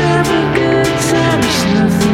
have a good time. There's nothing.